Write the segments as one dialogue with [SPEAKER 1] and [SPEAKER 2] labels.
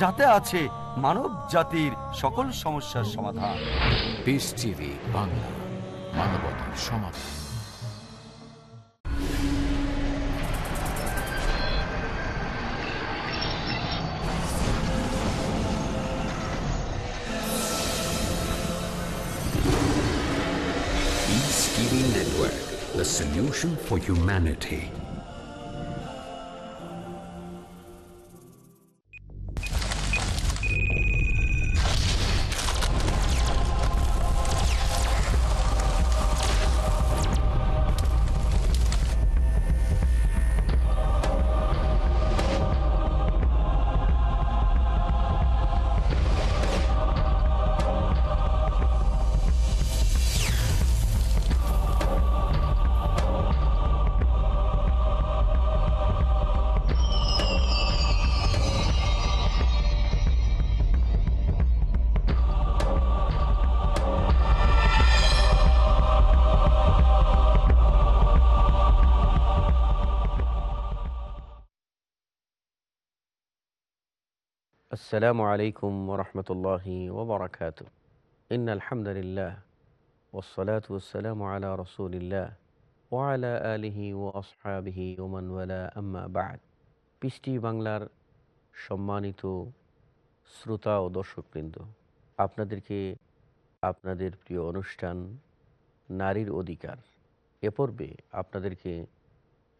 [SPEAKER 1] যাতে আছে মানব জাতির সকল সমস্যার সমাধান
[SPEAKER 2] পিস টিভি বাংলা মানবতার সমাধান
[SPEAKER 3] Network, the solution for humanity.
[SPEAKER 4] আসসালামু আলাইকুম রহমতুল্লাহি ওবরাকাত ইন আলহামদুলিল্লাহ ওসলাত ওসালাম আলা রসুলিল্লাহ ওয়ালা আলিহি ও আসহাবিহি ওমানওয়ালা আম্মা বাদ পিস্টি বাংলার সম্মানিত শ্রোতা ও দর্শকবৃন্দ, আপনাদেরকে আপনাদের প্রিয় অনুষ্ঠান নারীর অধিকার, এ পর্বে আপনাদেরকে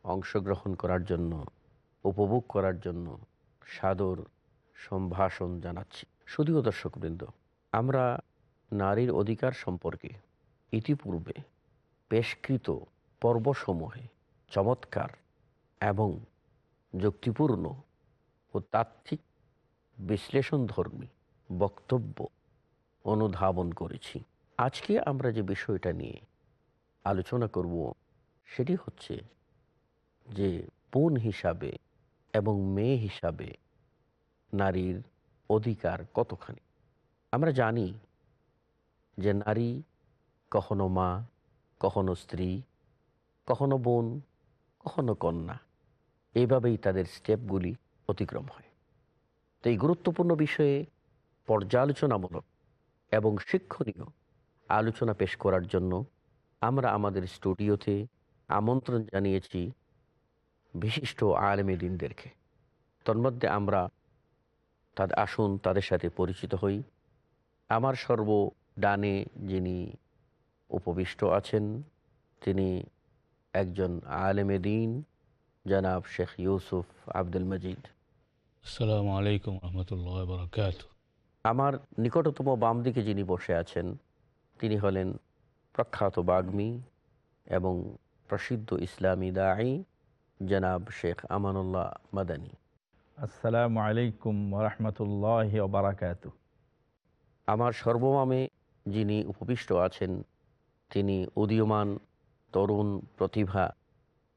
[SPEAKER 4] অংশগ্রহণ করার জন্য, উপভোগ করার জন্য সাদর সম্ভাষণ জানাচ্ছি। শুধুও দর্শকবৃন্দ, আমরা নারীর অধিকার সম্পর্কে ইতিপূর্বে পেশকৃত পর্বসমূহে চমৎকার এবং যুক্তিপূর্ণ ও তাত্ত্বিক বিশ্লেষণধর্মী বক্তব্য অনুধাবন করেছি। আজকে আমরা যে বিষয়টা নিয়ে আলোচনা করব সেটি হচ্ছে যে বোন হিসাবে এবং মেয়ে হিসাবে নারীর অধিকার কতখানি? আমরা জানি যে নারী কখনো মা, কখনো স্ত্রী, কখনো বোন, কখনো কন্যা এইভাবেই তাদের স্টেপগুলি অতিক্রম হয়। তো এই গুরুত্বপূর্ণ বিষয়ে পর্যালোচনামূলক এবং শিক্ষণীয় আলোচনা পেশ করার জন্য আমরা আমাদের স্টুডিওতে আমন্ত্রণ জানিয়েছি বিশিষ্ট আলেমী দিনদেরকে। তন্মধ্যে আমরা তাদের আসুন তাদের সাথে পরিচিত হই। আমার সর্ব ডানে যিনি উপবিষ্ট আছেন তিনি একজন আলেমে দিন জনাব শেখ ইউসুফ আব্দুল মজিদ।
[SPEAKER 5] আসসালামু আলাইকুম রহমতুল্লাহ বরকাত
[SPEAKER 4] আমার নিকটতম বাম দিকে যিনি বসে আছেন তিনি হলেন প্রখ্যাত বাগ্মী এবং প্রসিদ্ধ ইসলামী দায়ী জনাব শেখ আমানুল্লাহ মাদানী।
[SPEAKER 6] আসসালামু আলাইকুম রহমতুল্লাহ বারাকাত
[SPEAKER 4] আমার সর্বমামে যিনি উপবিষ্ট আছেন তিনি উদীয়মান তরুণ প্রতিভা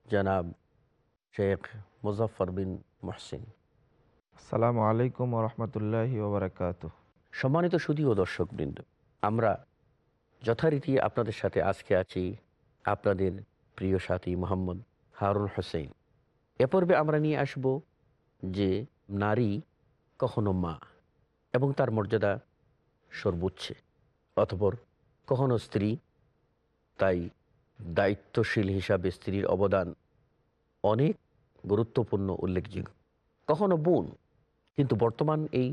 [SPEAKER 4] জনাব শেখ মুজফর বিন মহসিন।
[SPEAKER 7] আসসালামু আলাইকুম রহমতুল্লাহ ওবরাকাত
[SPEAKER 4] সম্মানিত সুদীয় দর্শকবৃন্দ আমরা যথারীতি আপনাদের সাথে আজকে আছি আপনাদের প্রিয় সাথী মোহাম্মদ হারুন হোসেন। এ পর্বে আমরা নিয়ে আসব যে নারী কখনো মা এবং তার মর্যাদা সর্বোচ্চে, অতপর কখনো স্ত্রী। তাই দায়িত্বশীল হিসাবে স্ত্রীর অবদান অনেক গুরুত্বপূর্ণ, উল্লেখযোগ্য। কখনো বোন, কিন্তু বর্তমান এই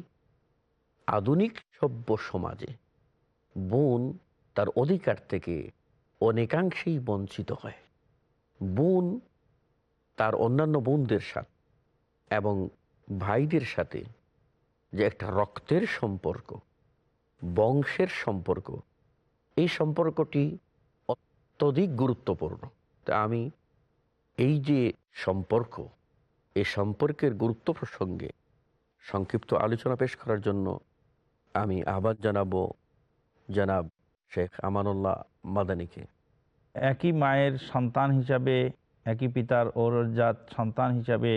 [SPEAKER 4] আধুনিক সভ্য সমাজে বোন তার অধিকার থেকে অনেকাংশেই বঞ্চিত হয়। বোন তার অন্যান্য বোনদের সাথে এবং ভাইদের সাথে যে একটা রক্তের সম্পর্ক, বংশের সম্পর্ক, এই সম্পর্কটি অত্যধিক গুরুত্বপূর্ণ। তা আমি এই যে সম্পর্ক এই সম্পর্কের গুরুত্ব প্রসঙ্গে সংক্ষিপ্ত আলোচনা পেশ করার জন্য আমি আহ্বান জানাব জানাব শেখ আমানুল্লাহ মাদানিকে।
[SPEAKER 6] একই মায়ের সন্তান হিসাবে, একই পিতার ঔরজাত সন্তান হিসাবে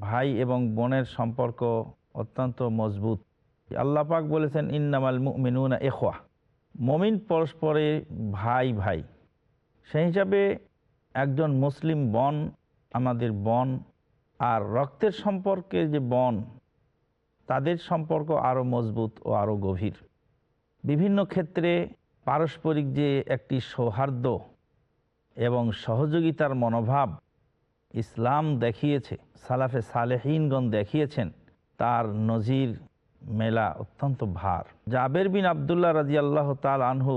[SPEAKER 6] ভাই এবং বোনের সম্পর্ক অত্যন্ত মজবুত। আল্লাহ পাক বলেছেন, ইন্নামাল মিনুনা এখোয়া মমিন পরস্পরে ভাই ভাই। সেই হিসাবে একজন মুসলিম বন, আমাদের বন, আর রক্তের সম্পর্কে যে বন, তাদের সম্পর্ক আরও মজবুত ও আরও গভীর। বিভিন্ন ক্ষেত্রে পারস্পরিক যে একটি সৌহার্দ্য এবং সহযোগিতার মনোভাব ইসলাম দেখিয়েছে, সালাফে সালেহীনগণ দেখিয়েছেন, তার নজির মেলা অত্যন্ত ভার। জাবের বিন আবদুল্লাহ রাজি আল্লাহ তাল আনহু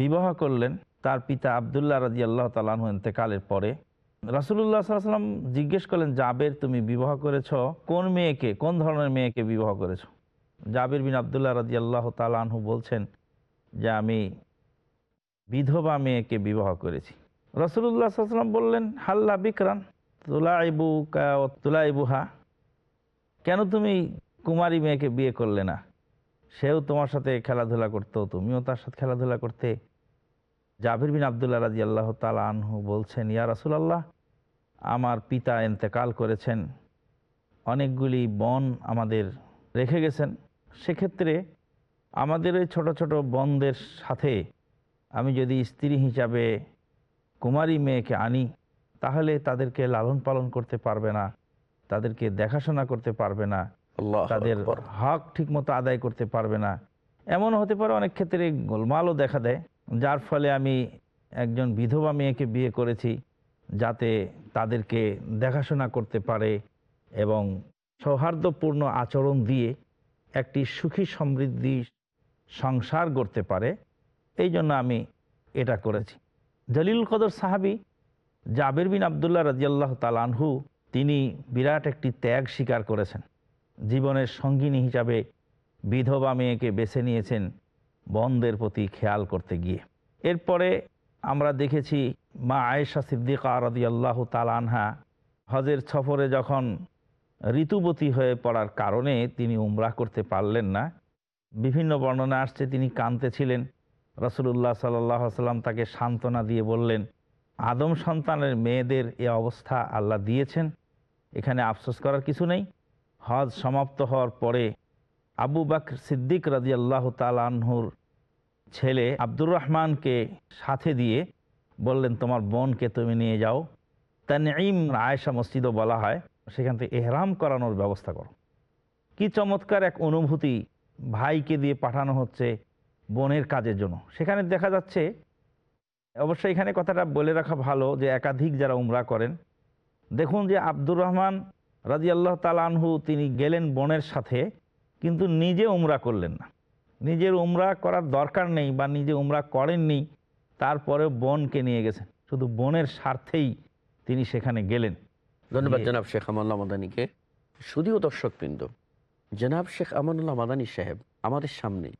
[SPEAKER 6] বিবাহ করলেন, তার পিতা আবদুল্লাহ রাজি আল্লাহ তাল আনহু ইন্তেকালের পরে। রাসুল্লাহ সাল্লাম জিজ্ঞেস করলেন, জাবের তুমি বিবাহ করেছ? কোন মেয়েকে, কোন ধরনের মেয়েকে বিবাহ করেছ? জাবির বিন আবদুল্লাহ রাজি আল্লাহ তাল আনহু বলছেন, যে আমি বিধবা মেয়েকে বিবাহ করেছি। রসুল্লাহ সাল্লাম বললেন, হাল্লা বিকরান। তুলাইবু তুলাইবুহা। কেন তুমি কুমারী মেয়েকে বিয়ে করলে না? সেও তোমার সাথে খেলাধুলা করতো, তুমিও তার সাথে খেলাধুলা করতে। জাবির বিন আবদুল্লাহ রাজি আল্লাহ তালা আনহু বলছেন, ইয়া রাসুল আল্লাহ আমার পিতা এন্তেকাল করেছেন। অনেকগুলি বন আমাদের রেখে গেছেন। সেক্ষেত্রে আমাদের ওই ছোটো ছোটো বনদের সাথে আমি যদি স্ত্রী হিসাবে কুমারী মেয়েকে আনি তাহলে তাদেরকে লালন পালন করতে পারবে না তাদেরকে দেখাশোনা করতে পারবে না তাদের। হক ঠিকমতো আদায় করতে পারবে না। এমন হতে পারে অনেক ক্ষেত্রে গোলমালও দেখা দেয় যার ফলে আমি একজন বিধবা মেয়েকে বিয়ে করেছি যাতে তাদেরকে দেখাশোনা করতে পারে এবং সৌহার্দ্যপূর্ণ আচরণ দিয়ে একটি সুখী সমৃদ্ধি সংসার গড়তে পারে। এই জন্য আমি এটা করেছি। জলিল কদর সাহাবি জাবের বিন আবদুল্লাহ রাজিয়াল্লাহ তালানহু তিনি বিরাট একটি ত্যাগ স্বীকার করেছেন। জীবনের সঙ্গিনী হিসাবে বিধবা মেয়েকে বেছে নিয়েছেন বনদের প্রতি খেয়াল করতে গিয়ে। এরপরে আমরা দেখেছি মা আয়েশা সিদ্দিকা রদি আল্লাহ তালানহা হজের সফরে যখন ঋতুবতী হয়ে পড়ার কারণে তিনি উমরা করতে পারলেন না, বিভিন্ন বর্ণনা আসছে তিনি কাঁদতেছিলেন। রসুল্লাহ সাল্লাহ সাল্লাম তাকে সান্ত্বনা দিয়ে বললেন আদম সন্তানের মেয়েদের এ অবস্থা আল্লাহ দিয়েছেন। এখানে আফসোস করার কিছু নেই। হজ সমাপ্ত হওয়ার পরে আবু বাক সিদ্দিক রাজি আল্লাহ তালানহুর ছেলে আব্দুর রহমানকে সাথে দিয়ে বললেন, তোমার বোনকে তুমি নিয়ে যাও। তানঈম আয়েশা মসজিদও বলা হয়, সেখান থেকে এহরাম করানোর ব্যবস্থা করো। কি চমৎকার এক অনুভূতি ভাইকে দিয়ে পাঠানো হচ্ছে বোনের কাজের জন্য। সেখানে দেখা যাচ্ছে অবশ্যই এখানে কথাটা বলে রাখা ভালো যে একাধিক যারা উমরা করেন। দেখুন যে আব্দুর রহমান রাজি আল্লাহ তালানহু তিনি গেলেন বোনের সাথে কিন্তু নিজে উমরা করলেন না। নিজের উমরা করার দরকার নেই বা নিজে উমরা করেননি তারপরে বোনকে নিয়ে গেছেন। শুধু বোনের স্বার্থেই তিনি সেখানে গেলেন।
[SPEAKER 4] ধন্যবাদ। জনাব শেখ আমানুল্লাহ মাদানিকে। শুধুও দর্শকবৃন্দ জনাব শেখ আমানুল্লাহ মাদানী সাহেব আমাদের সামনে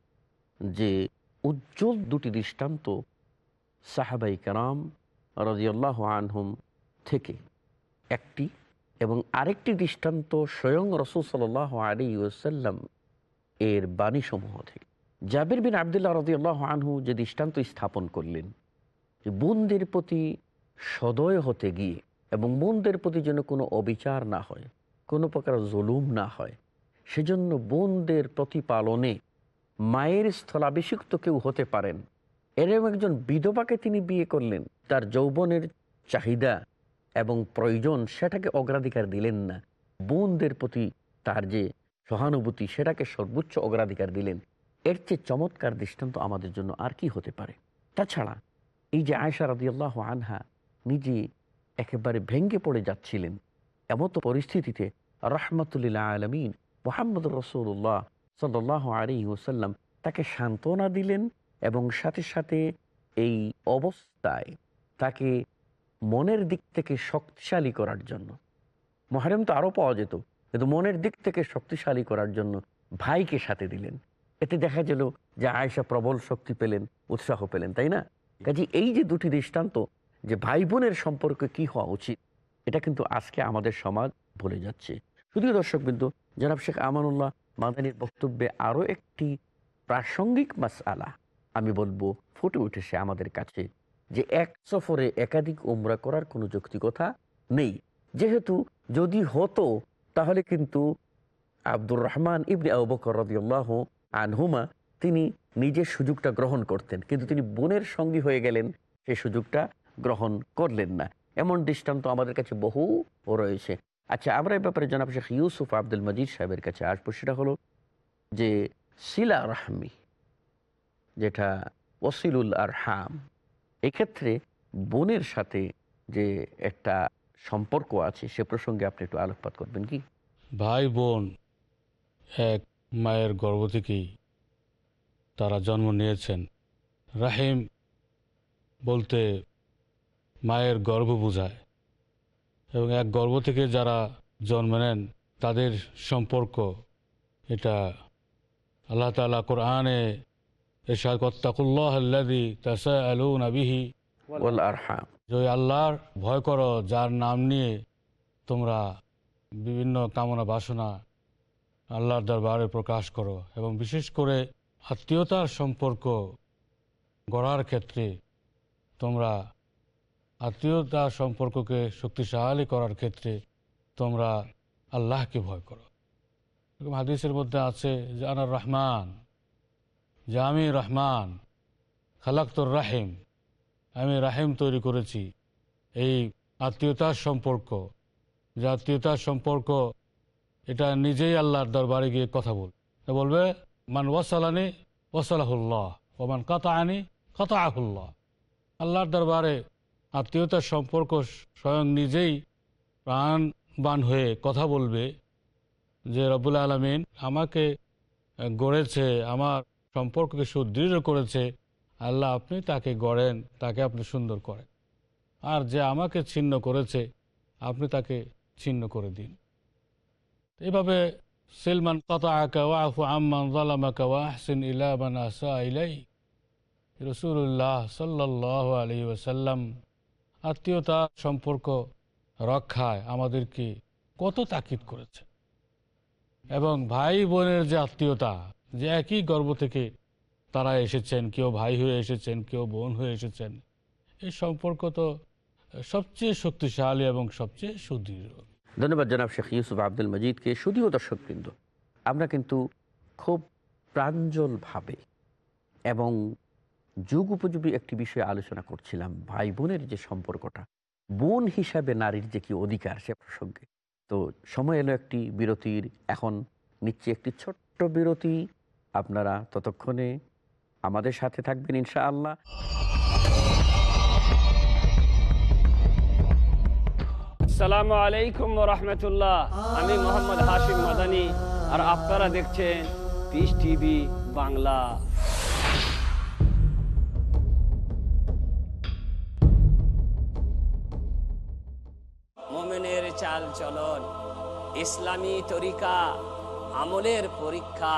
[SPEAKER 4] যে উজ্জ্বল দুটি দৃষ্টান্ত সাহাবাই কারাম রাজিয়াল্লাহ আনহুম থেকে একটি এবং আরেকটি দৃষ্টান্ত স্বয়ং রসুল সাল আলী ওসাল্লাম এর বাণীসমূহ থেকে। জাবির বিন আবদুল্লাহ রদিয়াল্লাহ আনহু যে দৃষ্টান্ত স্থাপন করলেন, যে বোনদের প্রতি সদয় হতে গিয়ে এবং বোনদের প্রতি যেন কোনো অবিচার না হয়, কোনো প্রকার জুলুম না হয়, সেজন্য বোনদের প্রতিপালনে মায়ের স্থলাভিষিক্ত কেউ হতে পারেন এরকম একজন বিধবাকে তিনি বিয়ে করলেন। তার যৌবনের চাহিদা এবং প্রয়োজন সেটাকে অগ্রাধিকার দিলেন না। বোনদের প্রতি তার যে সহানুভূতি, সেটাকে সর্বোচ্চ অগ্রাধিকার দিলেন। এর চেয়ে চমৎকার দৃষ্টান্ত আমাদের জন্য আর কি হতে পারে? তাছাড়া এই যে আয়সা রাদিয়াল্লাহ আনহা নিজে একেবারে ভেঙ্গে পড়ে যাচ্ছিলেন, এমত পরিস্থিতিতে রহমতুল্লাহ আলমিন মোহাম্মদ রসুল্লাহ সাল্লাহ আলী ওসাল্লাম তাকে সান্ত্বনা দিলেন এবং সাথে সাথে এই অবস্থায় তাকে মনের দিক থেকে শক্তিশালী করার জন্য। মহারেম তো আরও পাওয়া যেত, কিন্তু মনের দিক থেকে শক্তিশালী করার জন্য ভাইকে সাথে দিলেন। এতে দেখা গেল যে আয়েশা প্রবল শক্তি পেলেন, উৎসাহ পেলেন, তাই না? কাজে এই যে দুটি দৃষ্টান্ত যে ভাই বোনের সম্পর্কে কি হওয়া উচিত, এটা কিন্তু আজকে আমাদের সমাজ ভুলে যাচ্ছে। শুধু দর্শক বিন্দু জনাব শেখ আমানুল্লাহ মাদানির বক্তব্যে আরও একটি প্রাসঙ্গিক মাসআলা আমি বলব, ফুটে উঠেছে আমাদের কাছে যে এক সফরে একাধিক উমরা করার কোনো যৌক্তিকতা নেই। যেহেতু যদি হতো, তাহলে কিন্তু আব্দুর রহমান ইবনে আবু বকর রদিয়াল্লাহ আনহুমা তিনি নিজের সুযোগটা গ্রহণ করতেন। কিন্তু তিনি বোনের সঙ্গী হয়ে গেলেন সেই সুযোগটা গ্রহণ করলেন না। এমন দৃষ্টান্ত আমাদের কাছে বহু রয়েছে। আচ্ছা আমরা এই ব্যাপারে জনাব শেখ ইউসুফ আব্দুল মজিদ সাহেবের কাছে আসব। সেটা হলো যে শিলা রাহমি যেটা ওসিলুল আর হাম এক্ষেত্রে বোনের সাথে যে একটা সম্পর্ক আছে, সে প্রসঙ্গে আপনি একটু আলোকপাত করবেন কি?
[SPEAKER 5] ভাই বোন এক মায়ের গর্ভ থেকেই তারা জন্ম নিয়েছেন। রাহিম বলতে মায়ের গর্ভ বোঝায় এবং এক গর্ভ থেকে যারা জন্ম নেন, তাদের সম্পর্ক এটা আল্লাহ তালা কোরআনে এরশাদ কত্তাকুল্লাহ আল্লাদি তাসা আলু নাবিহি
[SPEAKER 4] হাম
[SPEAKER 5] আল্লাহর ভয় করো যার নাম নিয়ে তোমরা বিভিন্ন কামনা বাসনা আল্লাহর দরবারে প্রকাশ করো এবং বিশেষ করে আত্মীয়তার সম্পর্ক গড়ার ক্ষেত্রে তোমরা আত্মীয়তার সম্পর্ককে শক্তিশালী করার ক্ষেত্রে তোমরা আল্লাহকে ভয় করো। এরকম হাদিসের মধ্যে আছে যে আনার রহমান যে আমি রহমান, খালাক্তর রাহিম। আমি রাহিম তৈরি করেছি। এই আত্মীয়তার সম্পর্ক, যে আত্মীয়তার সম্পর্ক, এটা নিজেই আল্লাহর দরবারে গিয়ে কথা বল। বলবে, মান ওয়াসালানি, ওয়াসালাহুল্লাহ। মান কাতা আনি কাতা আহুল্লাহ আল্লাহর দরবারে আত্মীয়তার সম্পর্ক স্বয়ং নিজেই প্রাণবান হয়ে কথা বলবে যে রবুল আলমিন আমাকে গড়েছে, আমার সম্পর্ককে সুদৃঢ় করেছে, আল্লাহ আপনি তাকে গড়েন, তাকে আপনি সুন্দর করেন। আর যে আমাকে ছিন্ন করেছে, আপনি তাকে ছিন্ন করে দিন। এভাবে সিলমান কতা আকা ওয়াফু আম্মান জালামাকা ওয়াহসিন ইলা মান আসা ইলাই। রসুল্লাহ সাল্লাহ আলী ওসাল্লাম আত্মীয়তা, সম্পর্ক রক্ষায় আমাদেরকে কত তাকিদ করেছে। এবং ভাই বোনের যে আত্মীয়তা যে একই গর্ব থেকে তারা এসেছেন, কেউ ভাই হয়ে এসেছেন, কেউ বোন হয়ে এসেছেন। এই সম্পর্ক তো সবচেয়ে শক্তিশালী এবং সবচেয়ে সুদৃঢ়।
[SPEAKER 4] ধন্যবাদ জনাব শেখ ইউসুফ আব্দুল মজিদকে শুধুও দর্শকবৃন্দ। আমরা কিন্তু খুব প্রাঞ্জলভাবে এবং যুগ উপযোগী একটি বিষয়ে আলোচনা করছিলাম ভাই বোনের যে সম্পর্কটা, বোন হিসাবে নারীর যে কি অধিকার সে প্রসঙ্গে। তো সময় এলো একটি বিরতির, এখন নিচ্ছে একটি ছোট্ট বিরতি। আপনারা ততক্ষণে আমাদের সাথে থাকবেন ইনশাআল্লাহ।
[SPEAKER 8] সালামু আলাইকুম রহমতুল্লাহ। আমি মোহাম্মদ হাশিম মাদানি, আর আপনারা দেখছেন পিস টিভি বাংলা। মোমেনের চাল চলন ইসলামী তরিকা, আমলের পরীক্ষা।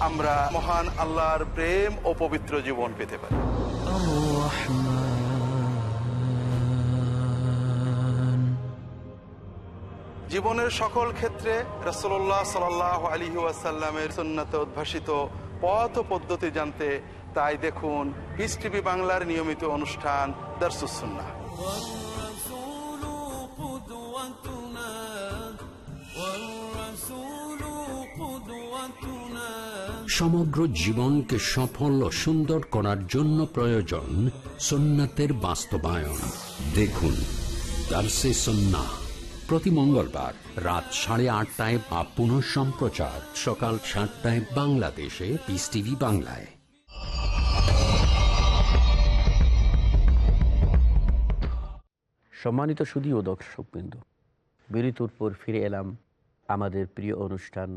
[SPEAKER 9] আমরা মহান আল্লাহর প্রেম ও পবিত্র জীবন পেতে পারি। জীবনের সকল ক্ষেত্রে রসল্লাহ সাল আলী ওয়াসাল্লামের সুন্নাতে উদ্ভাসিত পথ পদ্ধতি জানতে, তাই দেখুন পিস টিভি বাংলার নিয়মিত অনুষ্ঠান দর্শুসুন্না
[SPEAKER 3] সমগ্র জীবনকে সফল ও সুন্দর করার জন্য প্রয়োজন সুন্নাতের বাস্তবায়ন। দেখুন, দার্সে সন্না, প্রতি মঙ্গলবার রাত সাড়ে আটটায় বা পুনঃ সম্প্রচার, সকাল সাতটায় বাংলাদেশে পিস টিভি বাংলায়।
[SPEAKER 4] সম্মানিত সুদী ও দর্শকবৃন্দ বিরতির পর ফিরে এলাম আমাদের প্রিয় অনুষ্ঠান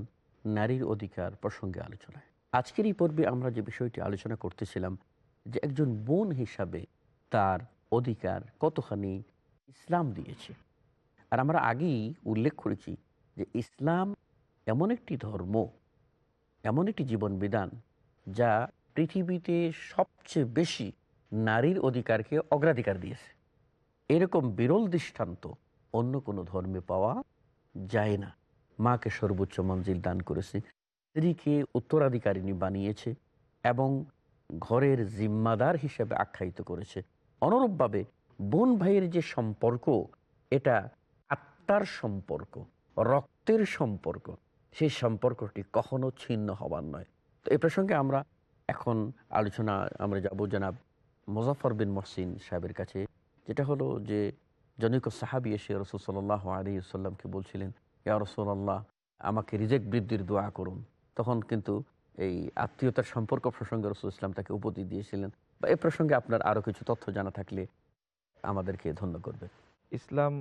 [SPEAKER 4] নারীর অধিকার প্রসঙ্গে আলোচনায়। আজকের এই পর্বে আমরা যে বিষয়টি আলোচনা করতেছিলাম, যে একজন বোন হিসাবে তার অধিকার কতখানি ইসলাম দিয়েছে। আর আমরা আগেই উল্লেখ করেছি যে ইসলাম এমন একটি ধর্ম, এমন একটি জীবন বিধান যা পৃথিবীতে সবচেয়ে বেশি নারীর অধিকারকে অগ্রাধিকার দিয়েছে। এরকম বিরল দৃষ্টান্ত অন্য কোনো ধর্মে পাওয়া যায় না। মাকে সর্বোচ্চ মঞ্জিল দান করেছে। স্ত্রীকে উত্তরাধিকারিণী বানিয়েছে এবং ঘরের জিম্মাদার হিসেবে আখ্যায়িত করেছে। অনুরূপভাবে বোন ভাইয়ের যে সম্পর্ক, এটা আত্মার সম্পর্ক, রক্তের সম্পর্ক, সেই সম্পর্কটি কখনো ছিন্ন হবার নয়। তো এ প্রসঙ্গে আমরা এখন আলোচনা, আমরা যাব জনাব মুজাফর বিন মহসিন সাহেবের কাছে, যেটা হলো যে জনৈক সাহাবি এসে রসুল সাল্লাহ আলী সাল্লামকে বলছিলেন, ইয়া রসুল্লাহ আমাকে রিজেক্ট বৃদ্ধির দোয়া করুন। তখন কিন্তু এই আত্মীয়তার সম্পর্ক প্রসঙ্গে রসুল ইসলাম তাকে উপদেশ দিয়েছিলেন। বা এ প্রসঙ্গে আপনার আরও কিছু তথ্য জানা থাকলে আমাদেরকে ধন্য করবে
[SPEAKER 7] ইসলাম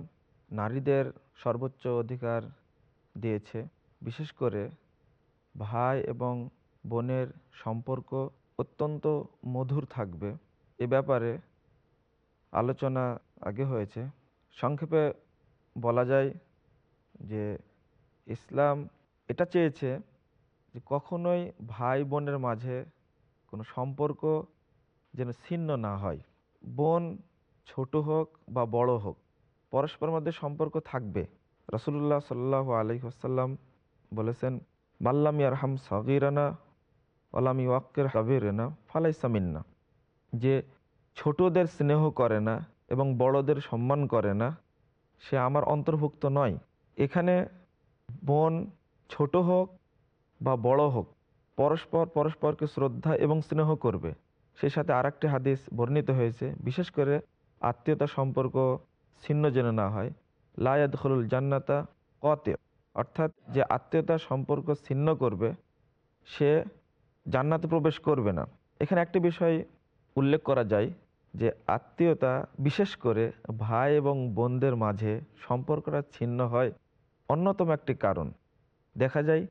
[SPEAKER 7] নারীদের সর্বোচ্চ অধিকার দিয়েছে। বিশেষ করে ভাই এবং বোনের সম্পর্ক অত্যন্ত মধুর থাকবে। এ ব্যাপারে আলোচনা আগে হয়েছে। সংক্ষেপে বলা যায় যে ইসলাম এটা চেয়েছে যে কখনোই ভাই বোনের মাঝে কোনো সম্পর্ক যেন ছিন্ন না হয়। বোন ছোট হোক বা বড় হোক, পরস্পরের মধ্যে সম্পর্ক থাকবে। রসুল্লাহ সাল্লাহ আলহি আসাল্লাম বলেছেন মাল্লাম ইয়ারহাম সগিরানা ওলামি ওয়াক্কের হাবিরেনা ফালাইসামিন্না যে ছোটদের স্নেহ করে না এবং বড়দের সম্মান করে না, সে আমার অন্তর্ভুক্ত নয়। এখানে বোন ছোট হোক বা বড় হোক, পরস্পর পরস্পরকে শ্রদ্ধা এবং স্নেহ করবে। সেই সাথে আরেকটি হাদিস বর্ণিত হয়েছে, বিশেষ করে আত্মীয়তা সম্পর্ক ছিন্ন যেন না হয়। লায়াদ হলুল জান্নাতা কতে, অর্থাৎ যে আত্মীয়তা সম্পর্ক ছিন্ন করবে, সে জান্নাতে প্রবেশ করবে না। এখানে একটি বিষয় উল্লেখ করা যায় যে আত্মীয়তা বিশেষ করে ভাই এবং বোনদের মাঝে সম্পর্কটা ছিন্ন হয় অন্যতম একটি কারণ। দেখা যায়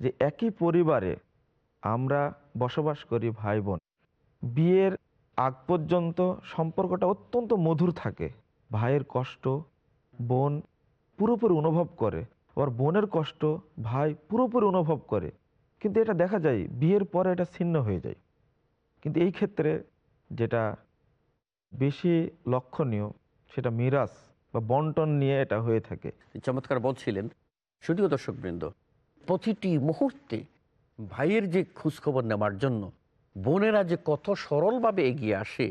[SPEAKER 7] যে একই পরিবারে আমরা বসবাস করি ভাই বোন, বিয়ের আগ পর্যন্ত সম্পর্কটা অত্যন্ত মধুর থাকে। ভাইয়ের কষ্ট বোন পুরোপুরি অনুভব করে, আবার বোনের কষ্ট ভাই পুরোপুরি অনুভব করে। কিন্তু এটা দেখা যায়, বিয়ের পরে এটা ছিন্ন হয়ে যায়। কিন্তু এই ক্ষেত্রে যেটা বেশি লক্ষণীয়, সেটা মিরাস বা বন্টন নিয়ে এটা হয়ে থাকে।
[SPEAKER 4] চমৎকার বলছিলেন। শুধুও দর্শকবৃন্দ প্রতিটি মুহূর্তে ভাইয়ের যে খোঁজখবর নেওয়ার জন্য বোনেরা যে কত সরলভাবে এগিয়ে আসে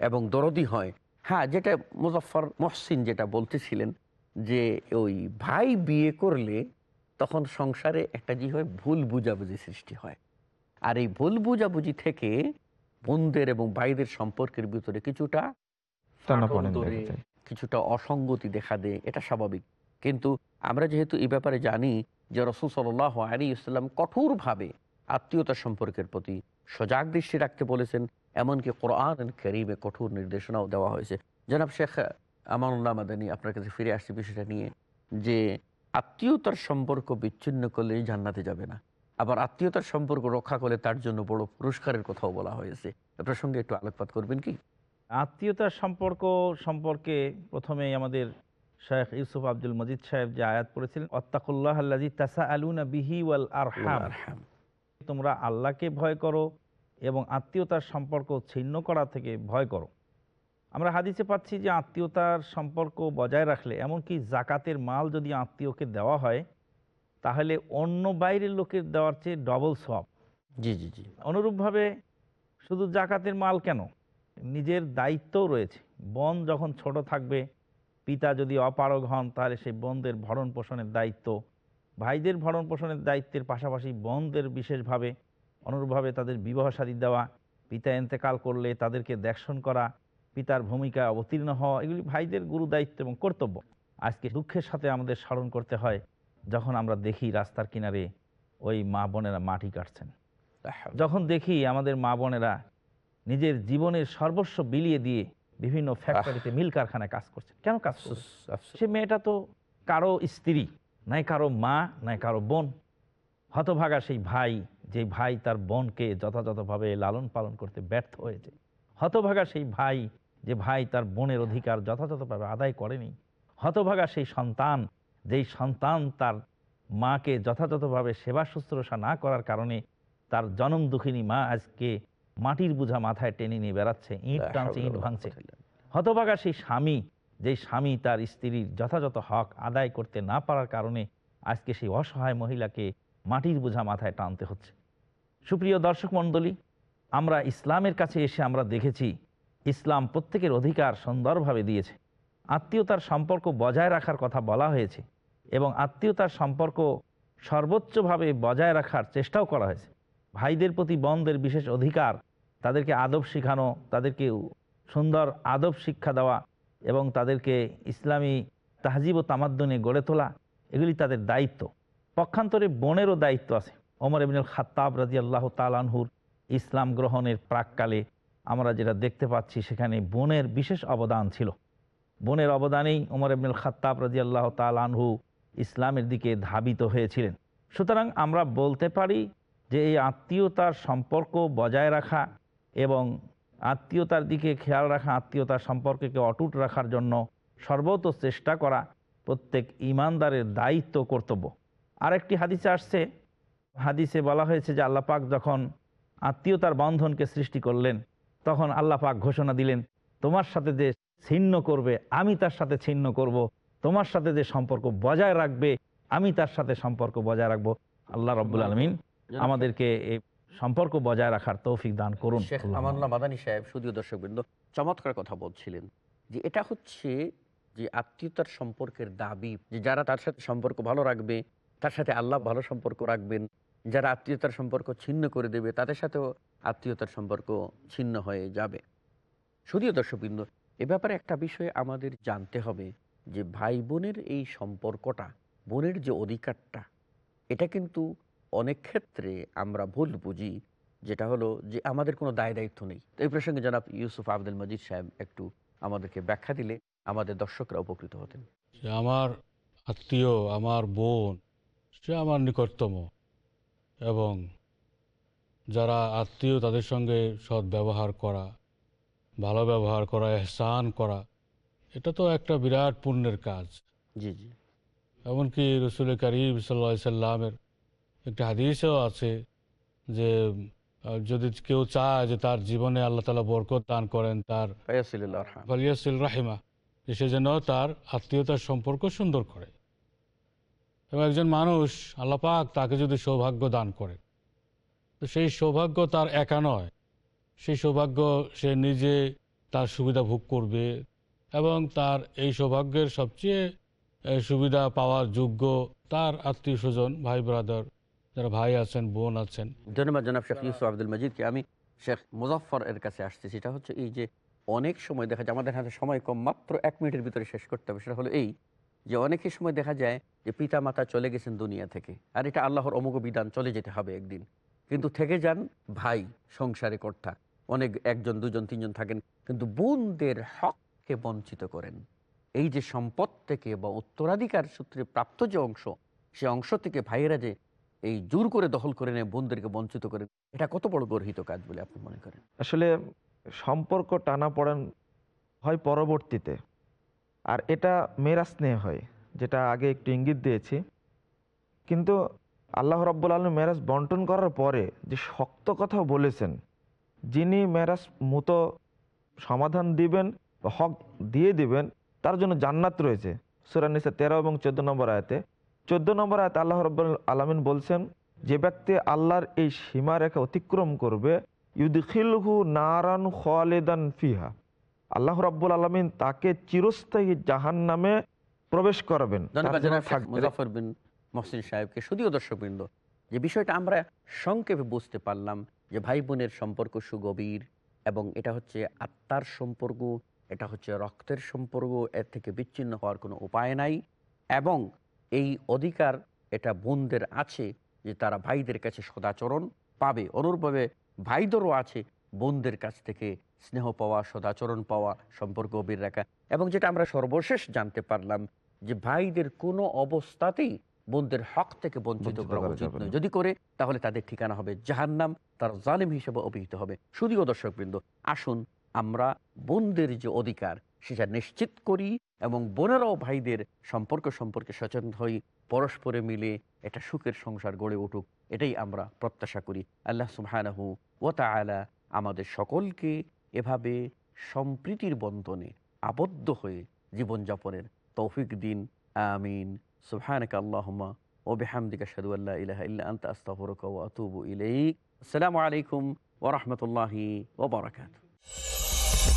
[SPEAKER 4] এবং দরদি হয় হ্যাঁ যেটা মুজফর মহসিন যেটা বলতেছিলেন যে ওই ভাই বিয়ে করলে তখন সংসারে একটা জি হয় ভুল বুঝাবুঝি সৃষ্টি হয়। আর এই ভুল বুঝাবুঝি থেকে বোনদের এবং ভাইদের সম্পর্কের ভিতরে কিছুটা কিছুটা অসঙ্গতি দেখা দেয় এটা স্বাভাবিক। কিন্তু আমরা যেহেতু এই ব্যাপারে জানি যে রসুল সাল আলী ইসলাম কঠোরভাবে আত্মীয়তা সম্পর্কের প্রতি সজাগ দৃষ্টি রাখতে বলেছেন, এমনকি কোরআন করিমে কঠোর নির্দেশনাও দেওয়া হয়েছে। জনাব শেখ আমানুল্লাহ মাদানী আপনার কাছে ফিরে আসছে বিষয়টা নিয়ে, যে আত্মীয়তার সম্পর্ক বিচ্ছিন্ন করলেই জান্নাতে যাবে না। আবার আত্মীয়তার সম্পর্ক রক্ষা করলে তার জন্য বড় পুরস্কারের কথাও বলা হয়েছে। এ প্রসঙ্গে একটু আলোকপাত করবেন কি?
[SPEAKER 6] আত্মীয়তার সম্পর্ক সম্পর্কে প্রথমেই আমাদের শেখ ইউসুফ আব্দুল মজিদ সাহেব যে আয়াত পড়েছিলেন অত্তাকুল্লাহ আল্লাজি তাসা আলুনা বিহি ওয়াল আরহাম। তোমরা আল্লাহকে ভয় করো এবং আত্মীয়তার সম্পর্ক ছিন্ন করা থেকে ভয় করো। আমরা হাদিসে পাচ্ছি যে আত্মীয়তার সম্পর্ক বজায় রাখলে এমনকি জাকাতের মাল যদি আত্মীয়কে দেওয়া হয় তাহলে অন্য বাইরের লোকের দেওয়ার চেয়ে ডবল সব
[SPEAKER 4] জি জি জি।
[SPEAKER 6] অনুরূপভাবে শুধু জাকাতের মাল কেন? নিজের দায়িত্বও রয়েছে। বন যখন ছোট থাকবে পিতা যদি অপারগ হন, তাহলে সেই বোনদের ভরণ পোষণের দায়িত্ব। ভাইদের ভরণ পোষণের দায়িত্বের পাশাপাশি বোনদের বিশেষভাবে অনুরূপভাবে তাদের বিবাহ শাদী দেওয়া, পিতা এন্তেকাল করলে তাদেরকে দেখশন করা, পিতার ভূমিকা অবতীর্ণ হওয়া, এগুলি ভাইদের গুরু দায়িত্ব এবং কর্তব্য। আজকে দুঃখের সাথে আমাদের স্মরণ করতে হয়, যখন আমরা দেখি রাস্তার কিনারে ওই মা বোনেরা মাটি কাটছেন। যখন দেখি আমাদের মা বোনেরা নিজের জীবনের সর্বস্ব বিলিয়ে দিয়ে বিভিন্ন ফ্যাক্টরিতে মিল কারখানায় কাজ করছে কেন কাজ সে মেয়েটা তো কারও স্ত্রী নাই কারও মা নাই কারও বোন। হতভাগা সেই ভাই যে ভাই তার বোনকে যথাযথভাবে লালন পালন করতে ব্যর্থ হয়েছে। হতভাগা সেই ভাই যে ভাই তার বোনের অধিকার যথাযথভাবে আদায় করেনি। হতভাগা সেই সন্তান যেই সন্তান তার মাকে যথাযথভাবে সেবা শুশ্রূষা না করার কারণে তার জনম দুঃখিনী মা আজকে মাটির বোঝা মাথায় টেনে নিয়ে বেড়াচ্ছে ইট টানছে ইট ভাঙছে। হতভাগা সেই স্বামী যেই স্বামী তার স্ত্রীর যথাযথ হক আদায় করতে না পারার কারণে আজকে সেই অসহায় মহিলাকে মাটির বোঝা মাথায় টানতে হচ্ছে। সুপ্রিয় দর্শক মণ্ডলী আমরা ইসলামের কাছে এসে আমরা দেখেছি ইসলাম প্রত্যেকের অধিকার সুন্দরভাবে দিয়েছে। আত্মীয়তার সম্পর্ক বজায় রাখার কথা বলা হয়েছে এবং আত্মীয়তার সম্পর্ক সর্বোচ্চভাবে বজায় রাখার চেষ্টাও করা হয়েছে। ভাইদের প্রতি বন্ধের বিশেষ অধিকার তাদেরকে আদব শেখানো, তাদেরকে সুন্দর আদব শিক্ষা দেওয়া এবং তাদেরকে ইসলামী তাহজিব ও তামাদ্দনে গড়ে তোলা, এগুলি তাদের দায়িত্ব। পক্ষান্তরে বোনেরও দায়িত্ব আছে। ওমর ইবনুল খাত্তাব রাজি আল্লাহ তালানহুর ইসলাম গ্রহণের প্রাককালে আমরা যেটা দেখতে পাচ্ছি, সেখানে বোনের বিশেষ অবদান ছিল। বোনের অবদানেই ওমর ইবনুল খাত্তাব রাজি আল্লাহ তালানহু ইসলামের দিকে ধাবিত হয়েছিলেন। সুতরাং আমরা বলতে পারি যে এই আত্মীয়তার সম্পর্ক বজায় রাখা এবং আত্মীয়তার দিকে খেয়াল রাখা আত্মীয়তার সম্পর্ককে অটুট রাখার জন্য সর্বত চেষ্টা করা প্রত্যেক ইমানদারের দায়িত্ব কর্তব্য। আরেকটি হাদিসে আসছে। হাদিসে বলা হয়েছে যে আল্লাহ পাক যখন আত্মীয়তার বন্ধনকে সৃষ্টি করলেন তখন আল্লাহ পাক ঘোষণা দিলেন তোমার সাথে যে ছিন্ন করবে আমি তার সাথে ছিন্ন করব। তোমার সাথে যে সম্পর্ক বজায় রাখবে আমি তার সাথে সম্পর্ক বজায় রাখব। আল্লাহ রব্বুল আলমিন আমাদেরকে এই সম্পর্ক বজায় রাখার তৌফিক দান করুন
[SPEAKER 4] শেখ আমানুল্লাহ মাদানী সাহেব সুদীয় দর্শকবৃন্দ চমৎকার কথা বলছিলেন যে এটা হচ্ছে যে আত্মীয়তার সম্পর্কের দাবি যে যারা তার সাথে সম্পর্ক ভালো রাখবে তার সাথে আল্লাহ ভালো সম্পর্ক রাখবেন যারা আত্মীয়তার সম্পর্ক ছিন্ন করে দেবে তাদের সাথেও আত্মীয়তার সম্পর্ক ছিন্ন হয়ে যাবে। সুদীয় দর্শকবৃন্দ এ ব্যাপারে একটা বিষয় আমাদের জানতে হবে যে ভাই বোনের এই সম্পর্কটা বোনের যে অধিকারটা এটা কিন্তু অনেক ক্ষেত্রে আমরা ভুল বুঝি যেটা হলো যে আমাদের কোনো দায় দায়িত্ব নেই। তো এই প্রসঙ্গে জনাব ইউসুফ আব্দুল মজিদ সাহেব একটু আমাদেরকে ব্যাখ্যা দিলে আমাদের দর্শকরা উপকৃত হতেন।
[SPEAKER 5] আমার আত্মীয় আমার বোন সে আমার নিকটতম এবং যারা আত্মীয় তাদের সঙ্গে সৎ ব্যবহার করা ভালো ব্যবহার করা এহসান করা এটা তো একটা বিরাট পুণ্যের কাজ।
[SPEAKER 4] জি জি।
[SPEAKER 5] এমনকি রসুল করিম সাল্লা সাল্লামের একটি হাদিসেও আছে যে যদি কেউ চায় যে তার জীবনে আল্লাহ তালা বরকত দান করেন তার। ফালিয়াসিল রাহিমা যে সে যেন তার আত্মীয়তার সম্পর্ক সুন্দর করে এবং একজন মানুষ আল্লাহ পাক তাকে যদি সৌভাগ্য দান করে তো সেই সৌভাগ্য তার একা নয় সেই সৌভাগ্য সে নিজে তার সুবিধা ভোগ করবে এবং তার এই সৌভাগ্যের সবচেয়ে সুবিধা পাওয়ার যোগ্য তার আত্মীয় স্বজন ভাই ব্রাদার যারা ভাই আছেন, বোন আছেন।
[SPEAKER 4] ধন্যবাদ জনাব শেখ ইউসুফ আব্দুল মজিদকে আমি শেখ মুজাফর এর কাছে আসছি। সেটা হচ্ছে এই যে অনেক সময় দেখা যায়, আমাদের হাতে সময় কম, মাত্র এক মিনিটের ভিতরে শেষ করতে হবে। সেটা হলো এই যে অনেকের সময় দেখা যায় যে পিতা মাতা চলে গেছেন দুনিয়া থেকে, আর এটা আল্লাহর অমুক বিধান, চলে যেতে হবে একদিন। কিন্তু থেকে যান ভাই, সংসারে কর্তা, অনেক একজন, দুজন, তিনজন থাকেন, কিন্তু বোনদের হককে বঞ্চিত করেন। এই যে সম্পদ থেকে বা উত্তরাধিকার সূত্রে প্রাপ্ত যে অংশ, সে অংশ থেকে ভাইয়েরা যে এই জোর করে দখল করে নেয় বোনদেরকে বঞ্চিত করে, এটা কত বড় গর্হিত কাজ বলে আপনি মনে করেন?
[SPEAKER 7] আসলে সম্পর্ক টানা পড়েন হয় পরবর্তীতে। আর এটা মেরা স্নেহ হয়, যেটা আগে একটু ইঙ্গিত দিয়েছি। কিন্তু আল্লাহ রব্বুল আলম মেরাজ বন্টন করার পরে যে শক্ত কথা বলেছেন, যিনি মেরাজ মতো সমাধান দিবেন হক দিয়ে দিবেন, তার জন্য জান্নাত রয়েছে। সুরানিসা তেরো এবং চোদ্দ নম্বর আয়তে। চোদ্দ নম্বর আয়তে আল্লাহ রব আলমিন বলছেন যে ব্যক্তি আল্লাহর এই সীমারেখা অতিক্রম করবে ইউদিখিলহু নারান খালেদান ফিহা। আল্লাহ রাব্বুল আলমিন তাকে চিরস্থায়ী জাহান নামে প্রবেশ করাবেন।
[SPEAKER 4] মুজাফর বিন মহসিন সাহেবকে। শুধুও দর্শকবৃন্দ যে বিষয়টা আমরা সংক্ষেপে বুঝতে পারলাম যে ভাই বোনের সম্পর্ক সুগভীর এবং এটা হচ্ছে আত্মার সম্পর্ক এটা হচ্ছে রক্তের সম্পর্ক এর থেকে বিচ্ছিন্ন হওয়ার কোনো উপায় নাই এবং এই অধিকার এটা বোনদের আছে যে তারা ভাইদের কাছে সদাচরণ পাবে। অনুরূপভাবে ভাইদেরও আছে বোনদের কাছ থেকে স্নেহ পাওয়া সদাচরণ পাওয়া সম্পর্ক গভীর রাখা। এবং যেটা আমরা সর্বশেষ জানতে পারলাম যে ভাইদের কোনো অবস্থাতেই বোনদের হক থেকে বঞ্চিত করা উচিত নয়। যদি করে তাহলে তাদের ঠিকানা হবে জাহান্নাম তার জালিম হিসেবে অভিহিত হবে। শুধুও দর্শকবৃন্দ আসুন আমরা বোনদের যে অধিকার সেটা নিশ্চিত করি এবং বোনেরাও ভাইদের সম্পর্ক সম্পর্কে সচেতন হই, পরস্পরে মিলে এটা সুখের সংসার গড়ে উঠুক, এটাই আমরা প্রত্যাশা করি। আল্লাহ সুবহানাহু ও তাআলা আমাদের সকলকে এভাবে সম্প্রীতির বন্ধনে আবদ্ধ হয়ে জীবনযাপনের তৌফিক দিন। আমিন। সুবহানাকা আল্লাহুম্মা ও বেহামদিকা আশহাদু আল্লাহ ইলাহা ইল্লা আনতা, আস্তাগফিরুকা ওয়া আতুবু ইলাইক। আসসালামু আলাইকুম ওয়া রাহমাতুল্লাহি